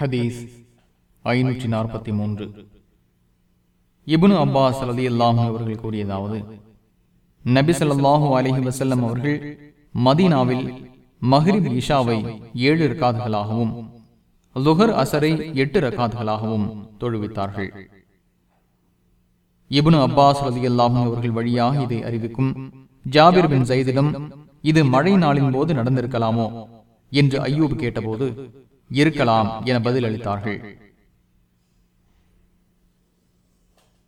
ஹதீஸ் ஐநூற்றி நாற்பத்தி மூன்று. இபுனு அப்பாஸ் அலதி அல்லாஹும் அவர்கள் கூறியதாவது நபி ஸல்லல்லாஹு அலஹி வசல்லம் அவர்கள் மதீனாவில் மஹ்ரிப் இஷாவை ஏழு ரக்காதுகளாகவும் லுஹர் அசரை எட்டு ரக்காதுகளாகவும் தொழுவித்தார்கள். இப்னு அப்பாஸ் அல்லாஹும் அவர்கள் வழியாக இதை அறிவிக்கும் ஜாபிர் பின் ஜைதிடம் இது மழை நாளின் போது நடந்திருக்கலாமோ என்று ஐயூப் கேட்டபோது இருக்கலாம் என பதிலளித்தார்கள்.